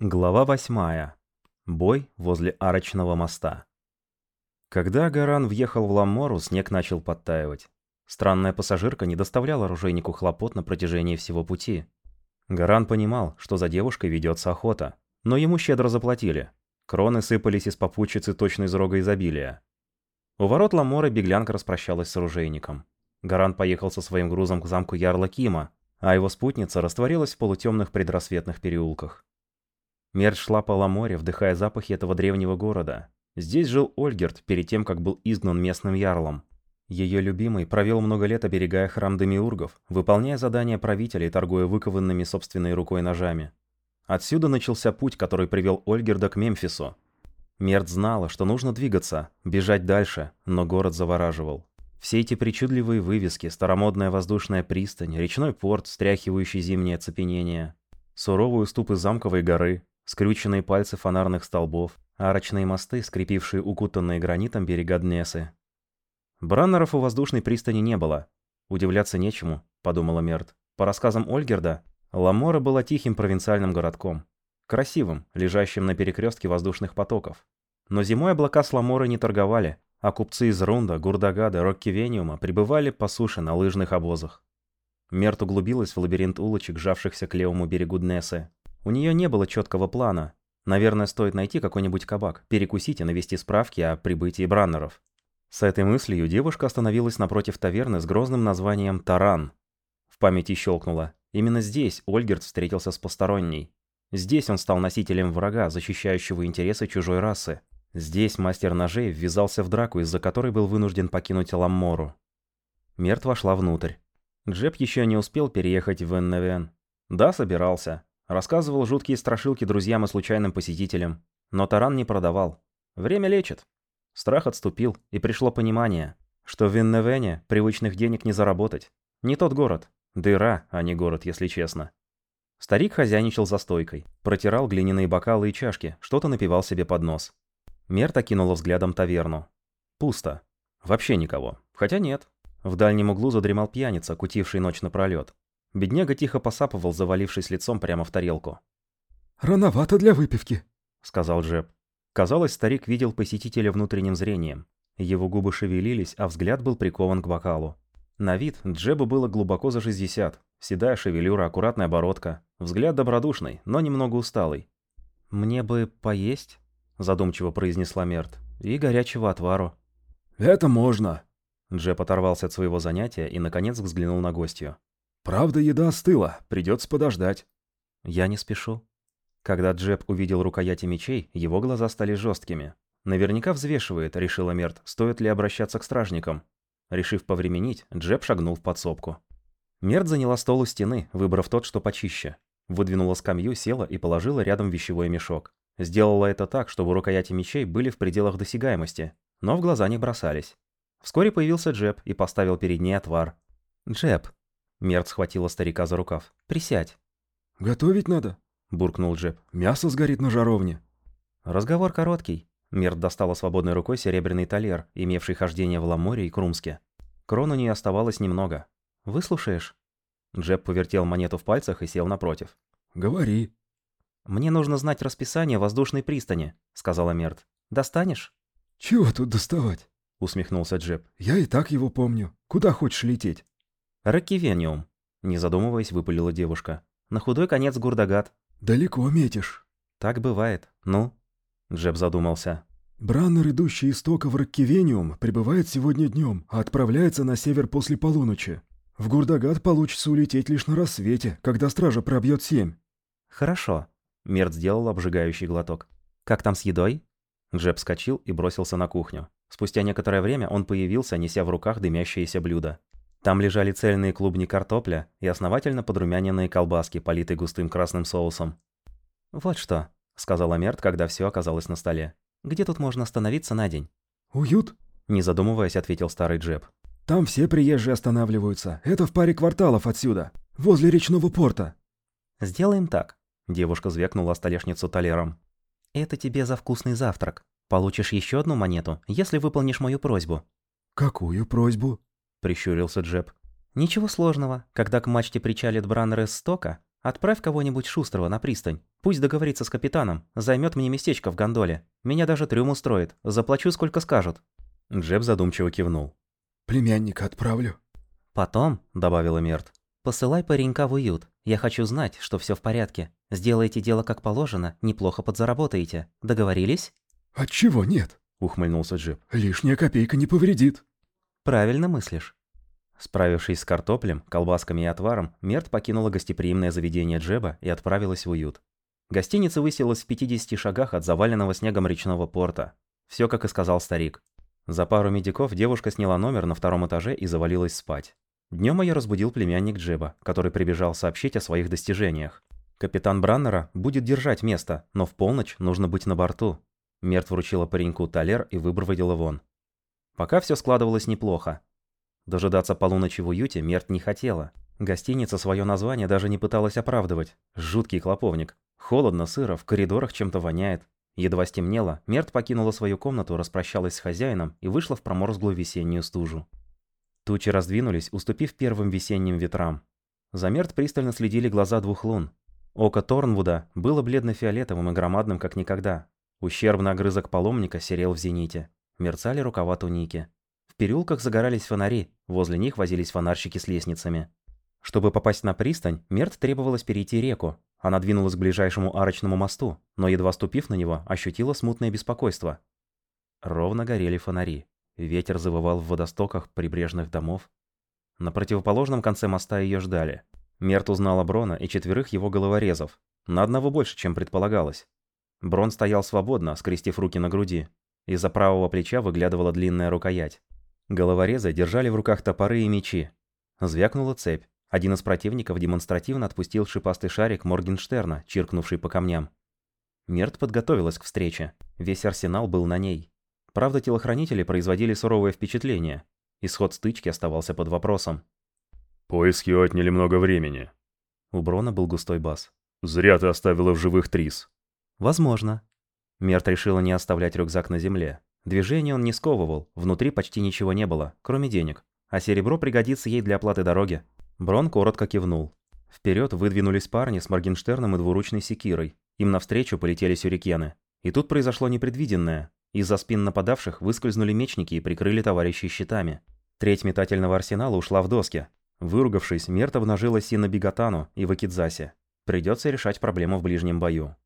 Глава восьмая. Бой возле арочного моста. Когда Гаран въехал в Ламору, снег начал подтаивать. Странная пассажирка не доставляла оружейнику хлопот на протяжении всего пути. Гаран понимал, что за девушкой ведется охота, но ему щедро заплатили. Кроны сыпались из попутчицы точно из рога изобилия. У ворот Ламора беглянка распрощалась с оружейником. Гаран поехал со своим грузом к замку Ярла Кима, а его спутница растворилась в полутемных предрассветных переулках. Мерч шла по Ламоре, вдыхая запахи этого древнего города. Здесь жил Ольгерт перед тем, как был изгнан местным ярлом. Ее любимый провел много лет, оберегая храм Демиургов, выполняя задания правителей, торгуя выкованными собственной рукой ножами. Отсюда начался путь, который привел Ольгерда к Мемфису. Мерт знала, что нужно двигаться, бежать дальше, но город завораживал. Все эти причудливые вывески, старомодная воздушная пристань, речной порт, стряхивающий зимнее оцепенение, суровые уступы замковой горы, скрюченные пальцы фонарных столбов, арочные мосты, скрепившие укутанные гранитом берега Днесы. Браннеров у воздушной пристани не было. Удивляться нечему, подумала Мерт. По рассказам Ольгерда, Ламора была тихим провинциальным городком. Красивым, лежащим на перекрестке воздушных потоков. Но зимой облака с Ламорой не торговали, а купцы из Рунда, Гурдагада, Роккивениума прибывали по суше на лыжных обозах. Мерт углубилась в лабиринт улочек, сжавшихся к левому берегу Днесы, у нее не было четкого плана. Наверное, стоит найти какой-нибудь кабак, перекусить и навести справки о прибытии браннеров. С этой мыслью девушка остановилась напротив таверны с грозным названием «Таран». В памяти щелкнула. Именно здесь Ольгерт встретился с посторонней. Здесь он стал носителем врага, защищающего интересы чужой расы. Здесь мастер ножей ввязался в драку, из-за которой был вынужден покинуть Ламмору. Мерт вошла внутрь. Джеб еще не успел переехать в Энневен. Да, собирался. Рассказывал жуткие страшилки друзьям и случайным посетителям. Но таран не продавал. Время лечит. Страх отступил, и пришло понимание, что в Винневене привычных денег не заработать. Не тот город. Дыра, а не город, если честно. Старик хозяйничал за стойкой, протирал глиняные бокалы и чашки, что-то напивал себе под нос. Мерта кинула взглядом таверну. Пусто. Вообще никого. Хотя нет. В дальнем углу задремал пьяница, кутивший ночь напролёт. Бедняга тихо посапывал, завалившись лицом прямо в тарелку. «Рановато для выпивки», — сказал Джеб. Казалось, старик видел посетителя внутренним зрением. Его губы шевелились, а взгляд был прикован к бокалу. На вид Джебу было глубоко за 60. Седая шевелюра, аккуратная бородка. Взгляд добродушный, но немного усталый. «Мне бы поесть», — задумчиво произнесла Мерт. «И горячего отвару». «Это можно». Джеб оторвался от своего занятия и, наконец, взглянул на гостью. Правда, еда остыла, придется подождать. Я не спешу. Когда Джеб увидел рукояти мечей, его глаза стали жесткими. Наверняка взвешивает, решила Мерт, стоит ли обращаться к стражникам. Решив повременить, Джеб шагнул в подсобку. Мерт заняла стол у стены, выбрав тот, что почище. Выдвинула скамью, села и положила рядом вещевой мешок. Сделала это так, чтобы рукояти мечей были в пределах досягаемости, но в глаза не бросались. Вскоре появился Джеб и поставил перед ней отвар. «Джеб, Мерт схватила старика за рукав. «Присядь». «Готовить надо», — буркнул Джеб. «Мясо сгорит на жаровне». Разговор короткий. Мерт достала свободной рукой серебряный талер, имевший хождение в Ламоре и Крумске. Крон у нее оставалось немного. «Выслушаешь?» Джеб повертел монету в пальцах и сел напротив. «Говори». «Мне нужно знать расписание воздушной пристани», — сказала Мерт. «Достанешь?» «Чего тут доставать?» — усмехнулся Джеб. «Я и так его помню. Куда хочешь лететь?» «Ракивениум», — не задумываясь, выпалила девушка. «На худой конец Гурдагат». «Далеко метишь». «Так бывает. Ну?» Джеб задумался. «Браннер, идущий из тока в Раккивениум, прибывает сегодня днем, а отправляется на север после полуночи. В Гурдагат получится улететь лишь на рассвете, когда стража пробьет семь». «Хорошо». Мерт сделал обжигающий глоток. «Как там с едой?» Джеб вскочил и бросился на кухню. Спустя некоторое время он появился, неся в руках дымящееся блюдо. Там лежали цельные клубни картопля и основательно подрумяненные колбаски, политые густым красным соусом. «Вот что», — сказала Мерт, когда все оказалось на столе. «Где тут можно остановиться на день?» «Уют?» — не задумываясь, ответил старый Джеб. «Там все приезжие останавливаются. Это в паре кварталов отсюда, возле речного порта». «Сделаем так», — девушка звякнула столешницу талером. «Это тебе за вкусный завтрак. Получишь еще одну монету, если выполнишь мою просьбу». «Какую просьбу?» — прищурился Джеб. «Ничего сложного. Когда к мачте причалит Браннер из стока, Отправь кого-нибудь шустрого на пристань. Пусть договорится с капитаном, займет мне местечко в гондоле. Меня даже трюм устроит. Заплачу, сколько скажут». Джеб задумчиво кивнул. «Племянника отправлю». «Потом», — добавила Мерт, — «посылай паренька в уют. Я хочу знать, что все в порядке. Сделайте дело как положено, неплохо подзаработаете. Договорились?» «Отчего нет?» — ухмыльнулся Джеб. «Лишняя копейка не повредит». «Правильно мыслишь». Справившись с картоплем, колбасками и отваром, Мерт покинула гостеприимное заведение Джеба и отправилась в уют. Гостиница высилась в 50 шагах от заваленного снегом речного порта. Все, как и сказал старик. За пару медиков девушка сняла номер на втором этаже и завалилась спать. Днем ее разбудил племянник Джеба, который прибежал сообщить о своих достижениях. Капитан Браннера будет держать место, но в полночь нужно быть на борту. Мерт вручила пареньку талер и выброводила вон. Пока все складывалось неплохо. Дожидаться полуночи в уюте Мерт не хотела. Гостиница свое название даже не пыталась оправдывать. Жуткий клоповник. Холодно, сыро, в коридорах чем-то воняет. Едва стемнело, Мерт покинула свою комнату, распрощалась с хозяином и вышла в проморзглую весеннюю стужу. Тучи раздвинулись, уступив первым весенним ветрам. За Мерт пристально следили глаза двух лун. Око Торнвуда было бледно-фиолетовым и громадным, как никогда. Ущербный огрызок паломника серел в зените. Мерцали рукава туники переулках загорались фонари, возле них возились фонарщики с лестницами. Чтобы попасть на пристань, Мерт требовалось перейти реку. Она двинулась к ближайшему арочному мосту, но едва ступив на него, ощутила смутное беспокойство. Ровно горели фонари. Ветер завывал в водостоках прибрежных домов. На противоположном конце моста ее ждали. Мерт узнала Брона и четверых его головорезов. На одного больше, чем предполагалось. Брон стоял свободно, скрестив руки на груди. Из-за правого плеча выглядывала длинная рукоять. Головорезы держали в руках топоры и мечи. Звякнула цепь. Один из противников демонстративно отпустил шипастый шарик Моргенштерна, чиркнувший по камням. Мерт подготовилась к встрече. Весь арсенал был на ней. Правда, телохранители производили суровое впечатление. Исход стычки оставался под вопросом. «Поиски отняли много времени». У Брона был густой бас. «Зря ты оставила в живых Трис». «Возможно». Мерт решила не оставлять рюкзак на земле. Движение он не сковывал, внутри почти ничего не было, кроме денег. А серебро пригодится ей для оплаты дороги. Брон коротко кивнул. Вперед выдвинулись парни с Моргенштерном и двуручной секирой. Им навстречу полетели сюрикены. И тут произошло непредвиденное. Из-за спин нападавших выскользнули мечники и прикрыли товарищей щитами. Треть метательного арсенала ушла в доски. Выругавшись, Мерт обнажила Сина Бигатану и Вакидзасе. Придется решать проблему в ближнем бою.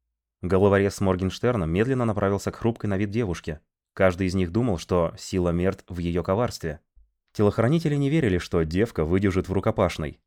Головорез с Моргенштерном медленно направился к хрупкой на вид девушке, Каждый из них думал, что сила Мерт в ее коварстве. Телохранители не верили, что девка выдержит в рукопашной.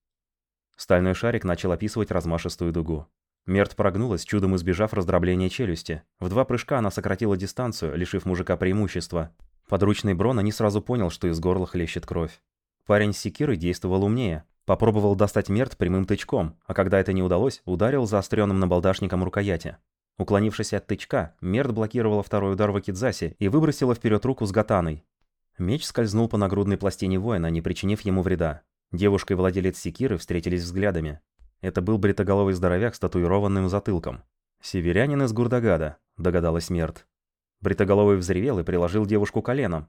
Стальной шарик начал описывать размашистую дугу. Мерт прогнулась, чудом избежав раздробления челюсти. В два прыжка она сократила дистанцию, лишив мужика преимущества. Подручный Брона не сразу понял, что из горла хлещет кровь. Парень с секирой действовал умнее. Попробовал достать Мерт прямым тычком, а когда это не удалось, ударил заостренным набалдашником рукояти. Уклонившись от тычка, Мерт блокировала второй удар в Акидзасе и выбросила вперед руку с гатаной. Меч скользнул по нагрудной пластине воина, не причинив ему вреда. Девушка и владелец секиры встретились взглядами. Это был бритоголовый здоровяк с татуированным затылком. «Северянин из Гурдагада», — догадалась Мерт. Бритоголовый взревел и приложил девушку коленом.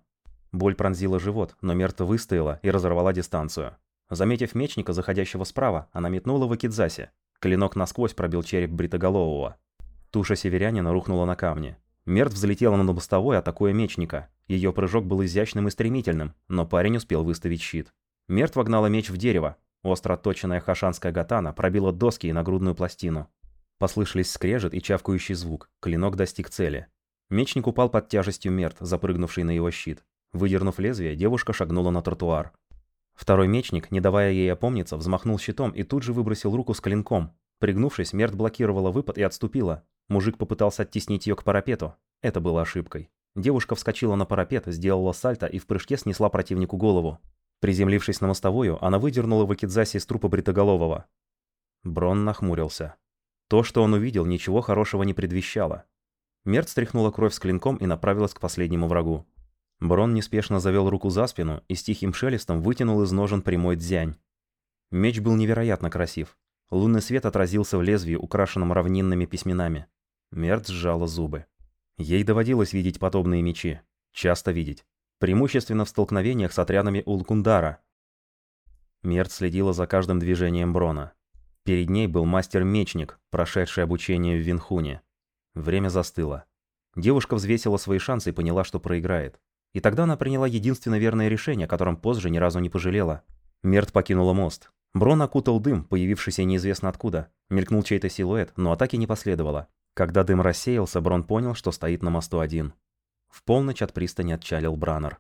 Боль пронзила живот, но Мерт выстояла и разорвала дистанцию. Заметив мечника, заходящего справа, она метнула в Акидзасе. Клинок насквозь пробил череп бритоголового. Туша северянина рухнула на камни. Мерт взлетела на мостовой, атакуя мечника. Ее прыжок был изящным и стремительным, но парень успел выставить щит. Мерт вогнала меч в дерево. Остро отточенная хашанская гатана пробила доски и нагрудную пластину. Послышались скрежет и чавкающий звук. Клинок достиг цели. Мечник упал под тяжестью Мерт, запрыгнувший на его щит. Выдернув лезвие, девушка шагнула на тротуар. Второй мечник, не давая ей опомниться, взмахнул щитом и тут же выбросил руку с клинком. Пригнувшись, Мерт блокировала выпад и отступила. Мужик попытался оттеснить ее к парапету. Это было ошибкой. Девушка вскочила на парапет, сделала сальто и в прыжке снесла противнику голову. Приземлившись на мостовую, она выдернула Вакидзаси из трупа Бритоголового. Брон нахмурился. То, что он увидел, ничего хорошего не предвещало. Мерт стряхнула кровь с клинком и направилась к последнему врагу. Брон неспешно завел руку за спину и с тихим шелестом вытянул из ножен прямой дзянь. Меч был невероятно красив. Лунный свет отразился в лезвии, украшенном равнинными письменами. Мерт сжала зубы. Ей доводилось видеть подобные мечи. Часто видеть. Преимущественно в столкновениях с отрядами Улкундара. Мерт следила за каждым движением Брона. Перед ней был мастер-мечник, прошедший обучение в Винхуне. Время застыло. Девушка взвесила свои шансы и поняла, что проиграет. И тогда она приняла единственно верное решение, о котором позже ни разу не пожалела. Мерт покинула мост. Брон окутал дым, появившийся неизвестно откуда. Мелькнул чей-то силуэт, но атаки не последовало. Когда дым рассеялся, Брон понял, что стоит на мосту один. В полночь от пристани отчалил Браннер.